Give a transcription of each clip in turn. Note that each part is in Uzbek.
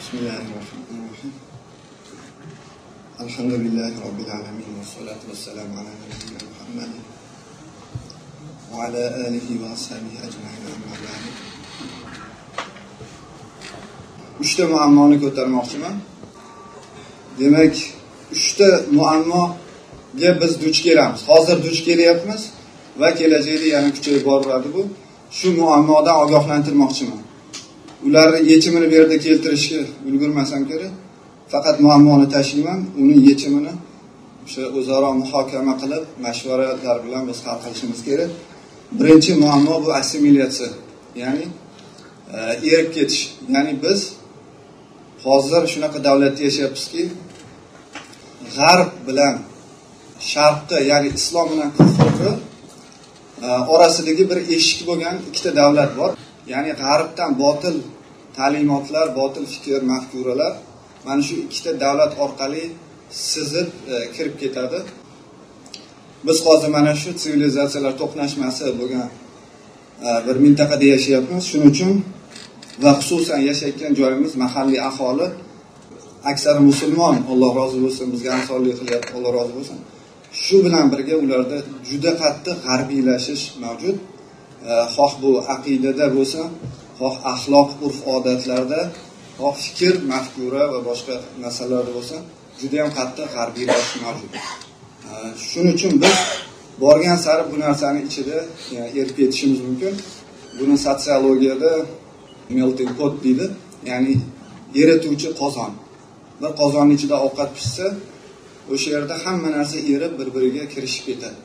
بسم الله الرحمن الرحيم الحمد لله رب العالمين والصلاة والسلام على نبينا محمد وعلى آله وأصحابه أجمعين أما بعد uchta muammoni ko'tarmoqchiman demak uchta muammoga biz duch kelamiz hozir duch kelyapmiz va kelajakda yana kuchayib boraveradi bu shu muammodan ogohlantirmoqchiman Ularni yechimini bu yerda keltirishga ulgurmasam kerak. Faqat muammoni tashlayman uni yechimini o'sha o'zaro muhokama qilib mashvaralar bilan biz hal qilishimiz kerak. Birinchi muammo bu assimilyatsiya ya'ni e, erib ketish. Ya'ni biz hozir shunaqa davlatda yashayapmizki g'arb bilan sharqni ya'ni islom bilan kufrni e, orasidagi bir eshik bo'lgan ikkita davlat bor. Ya'ni g'arbdan botil ta'limotlar botil fikr mafkuralar mana shu ikkita davlat orqali sizib e, kirib ketadi. Biz hozir mana shu sivilizatsiyalar to'qnashmasi bo'lgan e, bir mintaqada yashayapmiz. Shuning uchun va xususan yashayotgan joyimiz mahalliy aholi aksari musulmon alloh rozi bo'lsin bizga hamkorlik qilyapti alloh rozi bo'lsin. Shu bilan birga ularda juda qattiq g'arbiylashish mavjud. Э, xoh bu aqidada bo'lsin xoh axloq urf odatlarda xoh fikr mafkura va boshqa masalalarda bo'lsin judayam qattiq g'arbiylashish mavjud. Э, shuning uchun biz borgan sari bu narsani ichida erib ketishimiz mumkin. Buni sotsiologiyada melting pot deydi ya'ni erituvchi qozon. Bir qozonni ichida ovqat pishsa o'sha yerda hamma narsa erib bir biriga kirishib ketadi.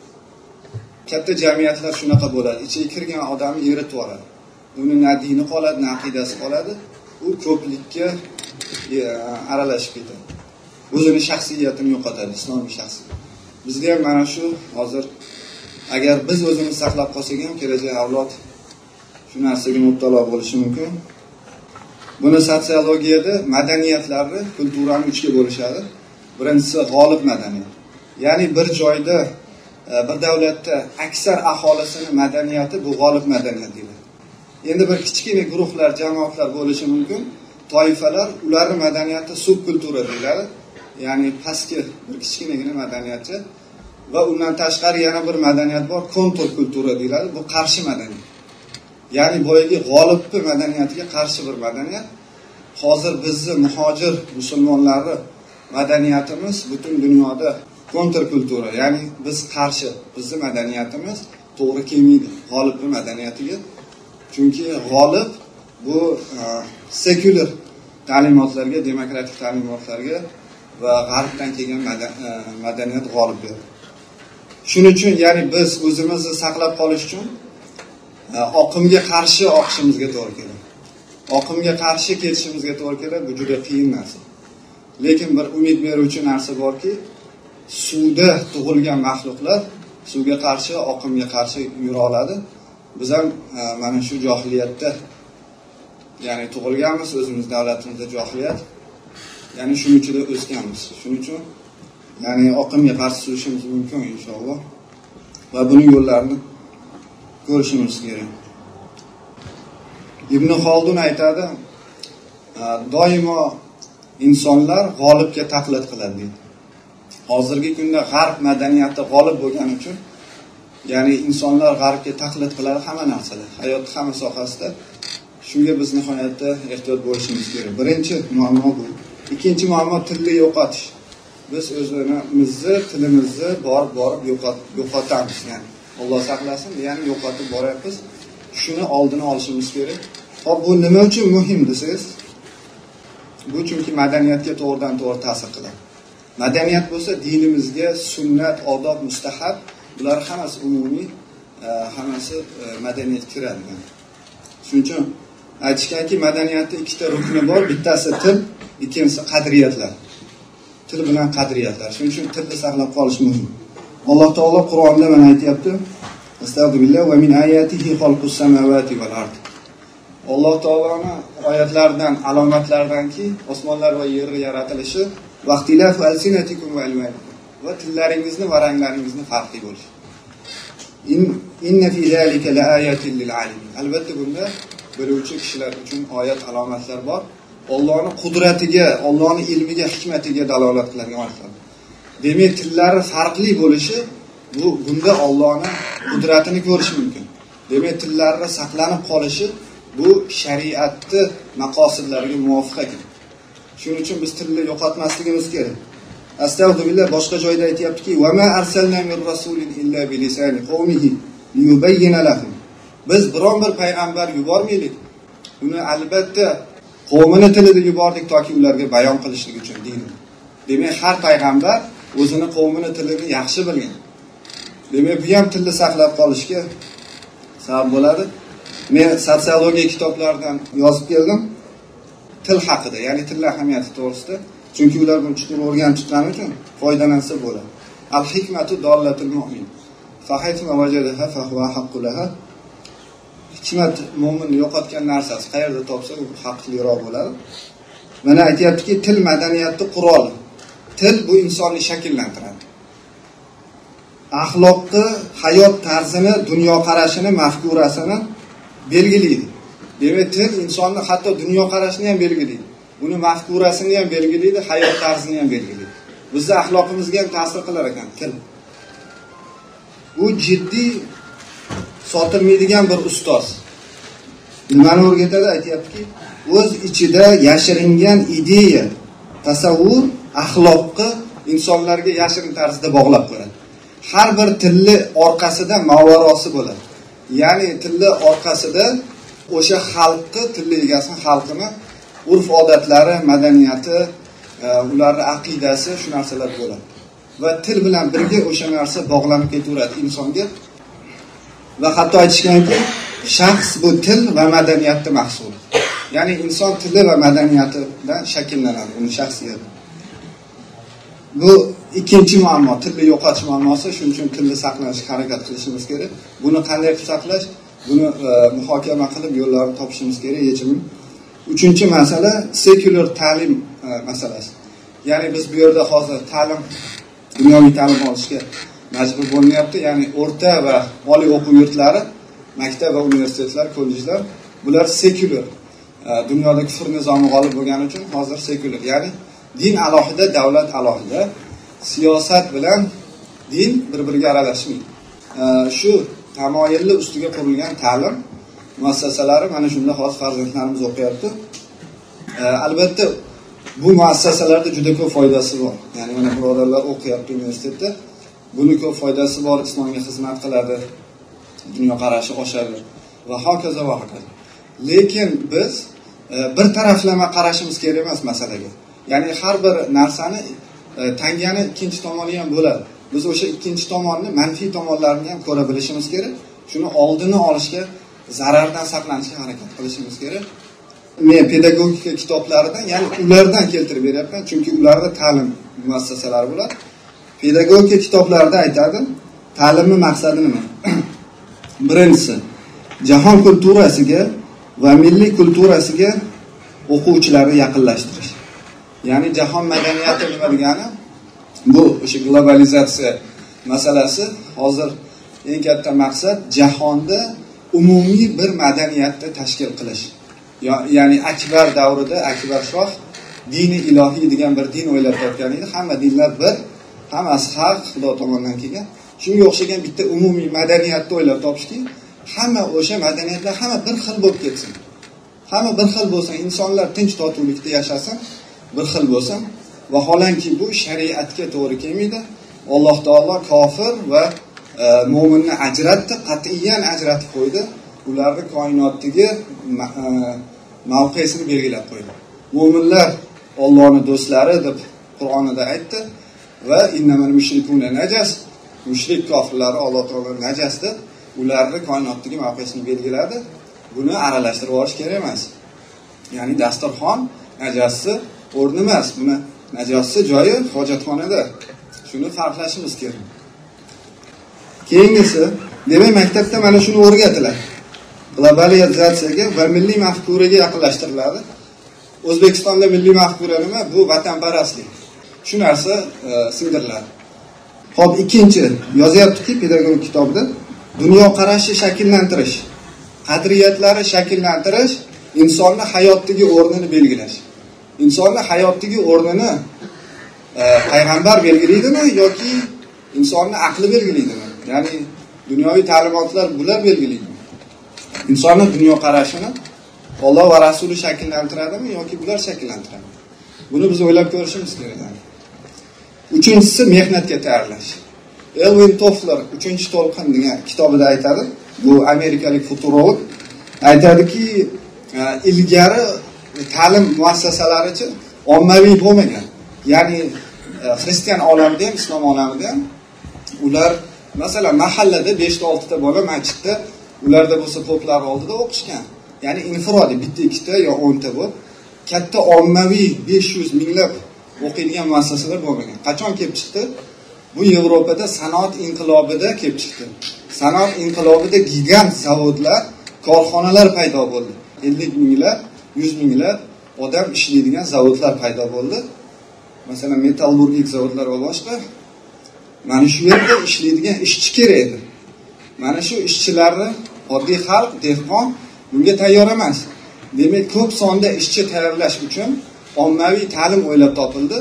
Katta jamiyatlar shunaqa bo'ladi. Ichiga kirgan odamni eritib yuboradi uni na dini qoladi na aqidasi qoladi. U ko'plikka e, aralashib ketadi. O'zini shaxsiyatini yo'qotadi islomiy shaxsiyat. Bizda ham mana shu hozir agar biz o'zimizni saqlab qolsak ham kelajak avlod shu narsaga mubtalo bo'lishi mumkin. Buni sotsiologiyada madaniyatlarni kulturani uchga bo'lishadi. Birinchisi g'olib madaniyat. Ya'ni bir joyda E, bir davlatda aksar aholisini madaniyati bu g'olib madaniyat deyiladi endi bir kichkina guruhlar jamoatlar bo'lishi mumkin. Toifalar ularni madaniyati subkultura deyiladi. Ya'ni pastki bir kichkinagina madaniyati va undan tashqari yana bir madaniyat bor kontur kultura deyiladi. Bu qarshi madaniyat. Ya'ni boyagi g'olibni madaniyatiga qarshi bir madaniyat. Hozir bizni muhojir musulmonlarni madaniyatimiz butun dunyoda kontrkultura ya'ni biz qarshi bizni madaniyatimiz to'g'ri kelmaydi g'olibni madaniyatiga. Chunki g'olib bu e, sekulyar ta'limotlarga demokratik ta'limotlarga va g'arbdan kelgan e, madaniyat g'olib berdi shuning uchun ya'ni biz o'zimizni saqlab qolish uchun e, oqimga qarshi oqishimizga to'g'ri keladi. Oqimga qarshi ketishimizga to'g'ri keladi bu juda qiyin narsa. Lekin bir umid beruvchi narsa borki suvda tug'ilgan maxluqlar suvga qarshi oqimga qarshi yura oladi. Biz ham e, mana shu johiliyatda ya'ni tug'ilganmiz o'zimiz davlatimizda johiliyat. Ya'ni shuning ichida o'sganmiz. Shuning uchun ya'ni oqimga qarshi surishimiz mumkin inshaalloh. Va buni yo'llarini ko'rishimiz kerak. Ibn xoldun aytadi e, doimo insonlar g'olibga taqlid qiladi deydi. Hozirgi kunda g'arb madaniyati g'olib bo'lgani uchun ya'ni insonlar g'arbga taqlid qiladi hamma narsada hayotni hamma sohasida shunga biz nihoyatda ehtiyot bo'lishimiz kerak. Birinchi muammo bu. Ikkinchi muammo tilni yo'qotish. Biz o'zimizni tilimizni borib borib yo'qotamiz ya'ni alloh saqlasin ya'ni yo'qotib boryapmiz. Shuni oldini olishimiz kerak. Hop bu nima uchun muhim desangiz bu chunki madaniyatga to'g'ridan to'g'ri ta'sir qiladi. Madaniyat bo'lsa dinimizga sunnat odob mustahab. Bular hammasi umumiy e, hammasi e, madaniyatga kiradi shuning uchun aytishganki madaniyatni ikkita rukni bor bittasi til ikkinchisi qadriyatlar. Til bilan qadriyatlar. Shuning uchun tilni saqlab qolish muhim. Alloh taolo qur'onda mana aytyapti. Alloh taoloni oyatlaridan alomatlaridanki osmonlar va yerni yaratilishi va tillaringizni va ranglaringizni farqli bo'lishi albatta bunda biluvchi kishilar uchun oyat alomatlar bor. Ollohni qudratiga ollohni ilmiga hikmatiga dalolat qiladigan oyatlar demak tillari farqli bo'lishi bu bunda ollohni qudratini ko'rish mumkin. Demak tillarni saqlanib qolishi bu shariatni maqosidlariga muvofiq ekan. Shuning uchun biz tilni yo'qotmasligimiz kerak. Astag'firullah boshqa joyda aytyaptiki biz biron bir payg'ambar yubormaylik. Uni albatta qavmini tilida yubordik toki ularga bayon qilishlik uchun deydi. Demak har payg'ambar o'zini qavmini tilini yaxshi bilgan. Demak bu ham tilni saqlab qolishga sabab bo'ladi. Men sotsiologiya kitoblaridan yozib keldim. Til haqida ya'ni tilni ahamiyati to'g'risida. Chunki ular buni chuqur o'rganib chiqqani uchun foydalansa bo'ladi. Al hikmatu dollatul mu'min. Hikmat mo'minni yo'qotgan narsasi qayerda topsa u haqliroq bo'ladi. Mana aytyaptiki til madaniyatni quroli til bu insonni shakllantiradi. Axloqni hayot tarzini dunyoqarashini mafkurasini belgilaydi demak til insonni hatto dunyoqarashini ham belgilaydi uni mafkurasini ham belgilaydi hayot tarzini ham belgilaydi bizni axloqimizga ham ta'sir qilar ekan til. Bu jiddiy sotilmaydigan bir ustoz. Nimani o'rgatadi? Aytyaptiki o'z ichida yashiringan ideya tasavvur axloqni insonlarga yashirin tarzda bog'lab qo'yadi har bir tilni orqasida mavarosi bo'ladi. Ya'ni tilni orqasida o'sha xalqni tilni egasi xalqini urf odatlari madaniyati e, ularni aqidasi shu narsalar bo'ladi. Va til bilan birga o'sha narsa bog'lanib ketaveradi insonga. Va hatto aytishganki shaxs bu til va madaniyatni mahsuli ya'ni inson tili va madaniyatidan shakllanadi uni shaxsiyati bu ikkinchi muammo tilni yo'qotish muammosi. Shuning uchun tilni saqlashga harakat qilishimiz kerak. Buni qanday qilib saqlash? Buni e, muhokama qilib yo'llarni topishimiz kerak yechimini uchinchi masala sekulyar ta'lim e, masalasi. Ya'ni biz bu yerda hozir ta'lim dunyoviy ta'lim olishga majbur bo'linyapti ya'ni o'rta va oliy o'quv yurtlari maktab va universitetlar kollejlar bular sekulyar e, dunyoda kufr nizomi g'olib bo'lgani uchun hozir sekulyar ya'ni din alohida davlat alohida. Siyosat bilan din bir biriga aralashmaydi e, shu tamoyilli ustiga qurilgan ta'lim muassasalari mana shunda hozir farzandlarimiz o'qiyapti. E, albatta bu muassasalarda juda ko'p foydasi bor. Ya'ni mana birodarlar o'qiyapti universitetda. Buni ko'p foydasi bor islomga xizmat qiladi dunyoqarashi oshadi va hokazo va hokazo. Lekin biz e, bir taraflama qarashimiz kerak emas masalaga. Ya'ni har bir narsani e, tangani ikkinchi tomoni ham bo'ladi. Biz o'sha ikkinchi tomonni manfiy tomonlarini ham ko'ra bilishimiz kerak. Shuni oldini olishga zarardan saqlanishga harakat qilishimiz kerak. Men pedagogika kitoblaridan ya'ni ulardan keltirib beryapman chunki ularda ta'lim muassasalari bo'ladi. Pedagogika kitoblarida aytadi ta'limni maqsadi nima? Birinchisi jahon kulturasiga va milliy kulturasiga o'quvchilarni yaqinlashtirish. Ya'ni jahon madaniyati nima degani? Bu o'sha globalizatsiya masalasi hozir eng katta maqsad jahonda umumiy bir madaniyatni tashkil qilish. Ya'ni akbar davrida akbar shoh dini ilohiy degan bir din o'ylab topgan edi hamma dinlar bir hammasi haq xudo tomonidan kelgan. Shunga o'xshagan bitta umumiy madaniyatni o'ylab topishki hamma o'sha madaniyatlar hamma bir xil bo'lib ketsin. Hamma bir xil bo'lsin. Insonlar tinch totuvlikda yashasin bir xil bo'lsin. Vaholanki bu shariatga to'g'ri kelmaydi. Alloh taolo kofir va e, mo'minni ajratdi qat'iyan ajratib qo'ydi. Ularni koinotdagi e, mavqesini belgilab qo'ydi. Mo'minlar ollohni do'stlari deb qur'onida aytdi va najas mushrik kofirlari alloh taolo najas deb ularni koinotdagi mavqesini belgiladi. Buni aralashtirib yuborish kerak emas. Ya'ni dasturxon najasni o'rni emas. Buni najosni joyi hojatxonada. Shuni farqlashimiz kerak. Keyingisi demak maktabda mana shuni o'rgatiladi globalizatsiyaga va milliy mafkuraga yaqinlashtiriladi. O'zbekistonda milliy mafkura nima? Bu vatanparastlik. Shu narsa e, singdiriladi ho'p ikkinchi yozyaptiki pedagogik kitobda dunyoqarashi shakllantirish. Qadriyatlari shakllantirish insonni hayotdagi o'rnini belgilash. Insonni hayotdagi o'rnini e, payg'ambar belgilaydimi yoki insonni aqli belgilaydimi? Ya'ni dunyoviy ta'limotlar bular belgilaydimi insonni dunyoqarashini olloh va rasuli shakllantiradimi yoki bular shakllantiradimi? Buni biz o'ylab ko'rishimiz kerak. Uchinchisi mehnatga tayyorlash. Elvin tofler uchinchi to'lqin degan kitobida aytadi. Bu amerikalik futurolog. Aytadiki e, ilgari ta'lim muassasalarichi ommaviy bo'lmagan. Ya'ni e, xristian olamida ham islom olamida ham ular masalan mahallada beshta oltita bola masjidda ularda bo'lsa to'plar oldida o'qishgan. Ya'ni infirodiy bitta ikkita yo o'nta bo'lib katta ommaviy besh yuz minglab o'qiydigan muassasalar bo'lmagan. Qachon kelib chiqdi? Bu yevropada sanoat inqilobida kelib chiqdi. Sanoat inqilobida gigant zavodlar korxonalar paydo bo'ldi. Ellik minglab yuz minglab odam ishlaydigan zavodlar paydo bo'ldi. Masalan metallurgik zavodlar va boshqa. Mana shu yerda ishlaydigan ishchi kerak edi. Mana shu ishchilarni oddiy xalq dehqon bunga tayyor emas. Demak ko'p sonda ishchi tayyorlash uchun ommaviy ta'lim o'ylab topildi.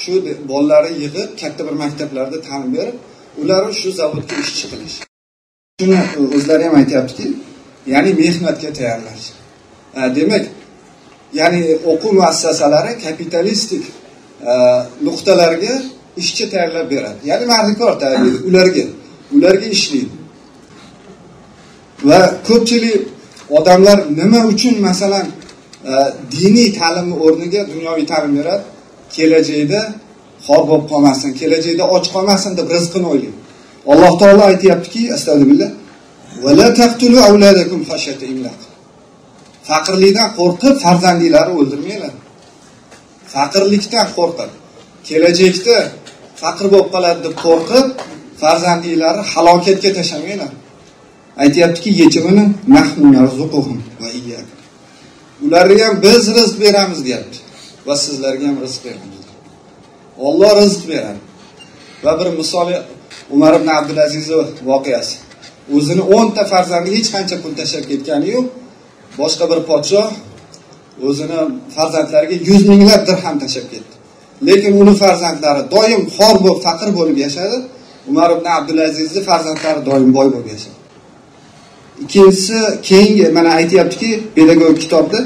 Shu bolalarni yig'ib katta bir maktablarda ta'lim berib ularni shu zavodga ishchi qilish. Shuni o'zlari ham aytyaptiki ya'ni mehnatga tayyorlash. E, demak ya'ni o'quv muassasalari kapitalistik e, nuqtalarga ishchi tayyorlab beradi. Ya'ni mardikor tayyorlaydi ularga ularga ishlaydi. Va ko'pchilik odamlar nima uchun masalan e, diniy ta'limni o'rniga dunyoviy ta'lim beradi? Kelajakda xor bo'lib qolmasin kelajakda och qolmasin deb rizqini o'ylaydi alloh taolo aytyaptiki astag'firullah faqirlikdan qo'rqib farzandinglarni o'ldirmanglar. Faqirlikdan qo'rqib kelajakda faqir bo'lib qoladi deb qo'rqib farzandinglarni halokatga tashlamanglar aytyaptiki yechimini ularga ham biz rizq beramiz deyapti. Va sizlarga ham rizq beramiz. Olloh rizq beradi. Va bir misol umar ibn abdulazizni voqeasi. O'zini o'nta farzandiga hech qancha pul tashlab ketgani yo'q. Boshqa bir podshoh o'zini farzandlariga yuz minglab dirham tashlab ketdi. Lekin uni farzandlari doim xor bo'lib faqir bo'lib yashadi. Umar ibn abdulazizni farzandlari doim boy bo'lib yashadi. Ikkinchisi keyingi mana aytyaptiki pedagogik kitobda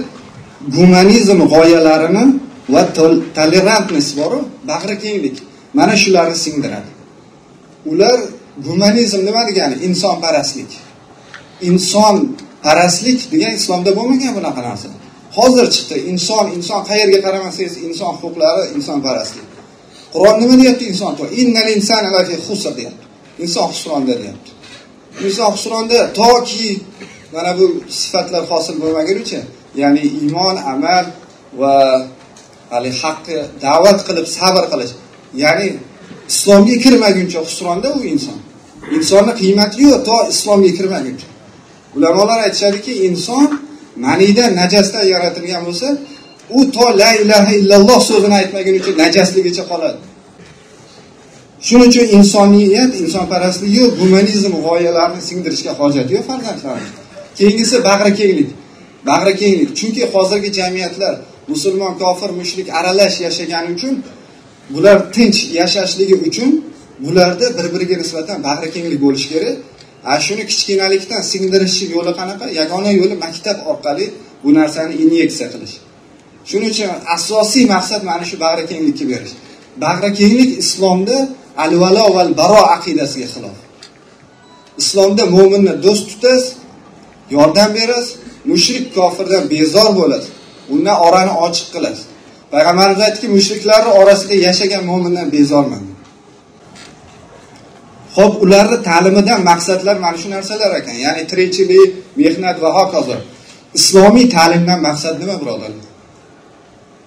gumanizm g'oyalarini va tolerantность boru bag'ri kenglik. Mana shularni singdiradi. Ular gumanizm nima degani? Insonparastlik. Inson parastlik degan islomda bo'lmagan bunaqa narsa. Hozir chiqdi inson inson qayerga qaramasangiz inson huquqlari insonparastlik qur'on nima deyapti inson deyapti. Inson husronda deyapti. Inson husronda toki mana bu sifatlar hosil bo'lmagunicha ya'ni iymon amal va haligi haqqa da'vat qilib sabr qilish. Ya'ni islomga kirmaguncha husronda u inson. Insonni qiymati yo'q to islomga kirmaguncha. Ulamolar aytishadiki inson maniydan najasdan yaratilgan bo'lsa u to la ilaha illalloh so'zini aytmagunicha najasligicha qoladi. Shuning uchun insoniyat insonparastlik gumanizm g'oyalarini singdirishga hojat yo'q farzandlarimiz keyingisi bag'ri kenglik bag'ri kenglik. Chunki hozirgi jamiyatlar musulmon kofir mushrik aralash yashagani uchun bular tinch yashashligi uchun bularda bir biriga nisbatan bag'ri kenglik bo'lishi kerak. Ana shuni kichkinalikdan singdirishni yo'li qanaqa? Yagona yo'li maktab orqali bu narsani inyeksiya qilish. Shuning uchun asosiy maqsad mana shu bag'ri kenglikka berish. Bag'ri kenglik islomda al valo val baro aqidasiga xilof. Islomda mo'minni do'st tutasiz yordam berasiz mushrik kofirdan bezor bo'lasiz undan orani ochiq qilasiz payg'ambarimiz aytdiki mushriklarni orasida yashagan mo'mindan bezorman. Ho'p ularni ta'limidan maqsadlar mana shu narsalar ekan. Ya'ni tirikchilik mehnat va hokazo. Islomiy ta'limdan maqsad nima birodarlar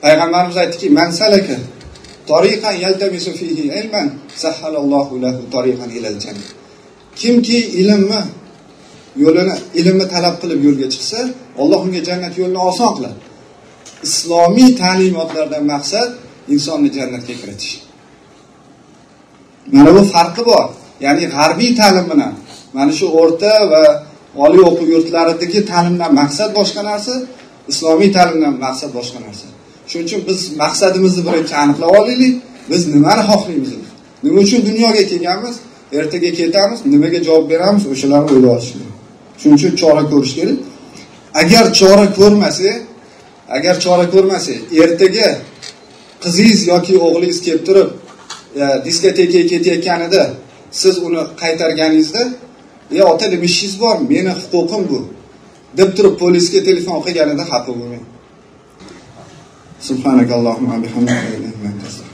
payg'ambarimiz aytdiki man salaka tariqan yaltamisu fihi ilman sahhalallohu lahu tariqan ilal jannah kimki ilmni yo'lini ilmni talab qilib yo'lga chiqsa Alloh unga jannat yo'lini oson qiladi. Islomiy ta'limotlardan maqsad insonni jannatga kiritish. Mana bu farqi bor. Ya'ni g'arbiy ta'lim bilan. Mana shu o'rta va oliy o'quv yurtlaridagi ta'limdan maqsad boshqa narsa islomiy ta'limdan maqsad boshqa narsa. Shuning uchun biz maqsadimizni birinchi aniqlab olaylik. Biz nimani xohlaymiz? Nima uchun dunyoga kelganmiz? Ertaga ketamiz nimaga javob beramiz? O'shalarni o'ylab olish kerak shuning uchun chora ko'rish kerak. Agar chora ko'rmasak agar chora ko'rmasak ertaga qizingiz yoki o'g'lingiz kelib turib e, diskotekaga ketayotganida siz uni qaytarganingizda e ota nima ishingiz bor meni huquqim bu deb turib polisga telefon qilganida xafa bo'lmang. Subhanakallohumma bihamdika